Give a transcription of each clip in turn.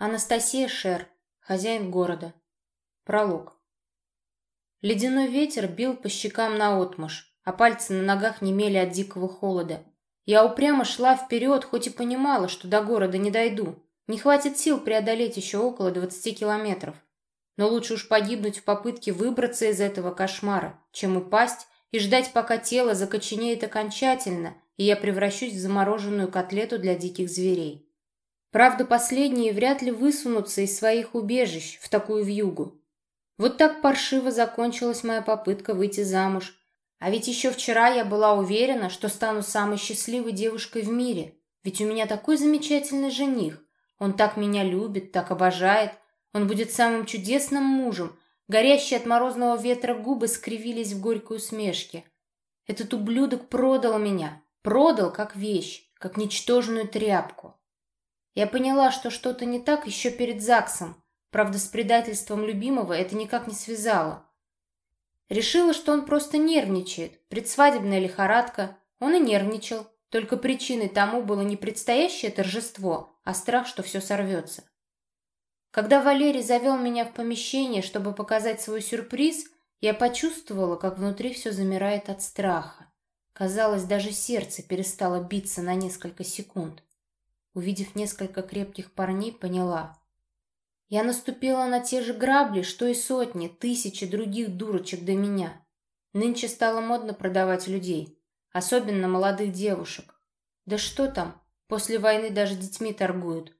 Анастасия Шер, хозяин города. Пролог. Ледяной ветер бил по щекам наотмашь, а пальцы на ногах немели от дикого холода. Я упрямо шла вперед, хоть и понимала, что до города не дойду. Не хватит сил преодолеть еще около двадцати километров. Но лучше уж погибнуть в попытке выбраться из этого кошмара, чем упасть и ждать, пока тело закоченеет окончательно, и я превращусь в замороженную котлету для диких зверей. Правда, последние вряд ли высунутся из своих убежищ в такую вьюгу. Вот так паршиво закончилась моя попытка выйти замуж. А ведь еще вчера я была уверена, что стану самой счастливой девушкой в мире. Ведь у меня такой замечательный жених. Он так меня любит, так обожает. Он будет самым чудесным мужем. Горящие от морозного ветра губы скривились в горькой усмешке. Этот ублюдок продал меня. Продал как вещь, как ничтожную тряпку. Я поняла, что что-то не так еще перед ЗАГСом. Правда, с предательством любимого это никак не связало. Решила, что он просто нервничает. Предсвадебная лихорадка. Он и нервничал. Только причиной тому было не предстоящее торжество, а страх, что все сорвется. Когда Валерий завел меня в помещение, чтобы показать свой сюрприз, я почувствовала, как внутри все замирает от страха. Казалось, даже сердце перестало биться на несколько секунд. Увидев несколько крепких парней, поняла. Я наступила на те же грабли, что и сотни, тысячи других дурочек до меня. Нынче стало модно продавать людей, особенно молодых девушек. Да что там, после войны даже детьми торгуют.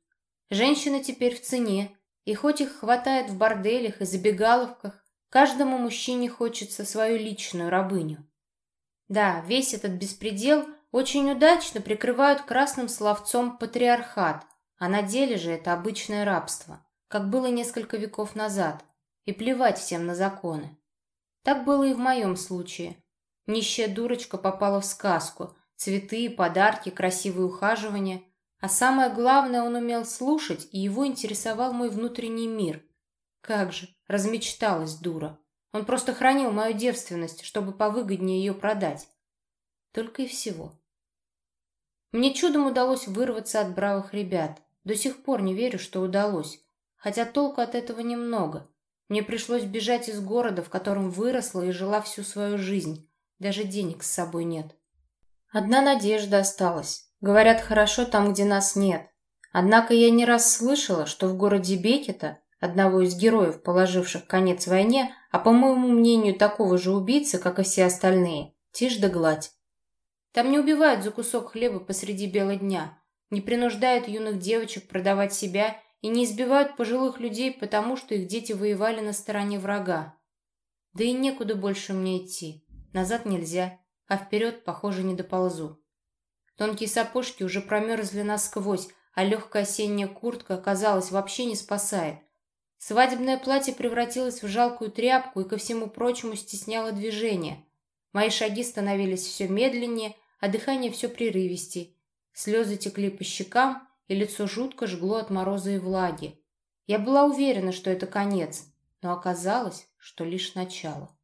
Женщины теперь в цене, и хоть их хватает в борделях и забегаловках, каждому мужчине хочется свою личную рабыню. Да, весь этот беспредел – очень удачно прикрывают красным словцом патриархат, а на деле же это обычное рабство, как было несколько веков назад, и плевать всем на законы. Так было и в моем случае. Нищая дурочка попала в сказку, цветы, подарки, красивые ухаживания, а самое главное, он умел слушать, и его интересовал мой внутренний мир. Как же, размечталась дура. Он просто хранил мою девственность, чтобы повыгоднее ее продать. Только и всего. Мне чудом удалось вырваться от бравых ребят. До сих пор не верю, что удалось. Хотя толку от этого немного. Мне пришлось бежать из города, в котором выросла и жила всю свою жизнь. Даже денег с собой нет. Одна надежда осталась. Говорят, хорошо там, где нас нет. Однако я не раз слышала, что в городе Бекета, одного из героев, положивших конец войне, а по моему мнению такого же убийцы, как и все остальные, тишь да гладь. Там не убивают за кусок хлеба посреди бела дня, не принуждают юных девочек продавать себя и не избивают пожилых людей, потому что их дети воевали на стороне врага. Да и некуда больше мне идти. Назад нельзя, а вперед, похоже, не доползу. Тонкие сапожки уже промерзли насквозь, а легкая осенняя куртка, казалось, вообще не спасает. Свадебное платье превратилось в жалкую тряпку и, ко всему прочему, стесняло движение. Мои шаги становились все медленнее, а дыхание все прерывистей. Слезы текли по щекам, и лицо жутко жгло от мороза и влаги. Я была уверена, что это конец, но оказалось, что лишь начало.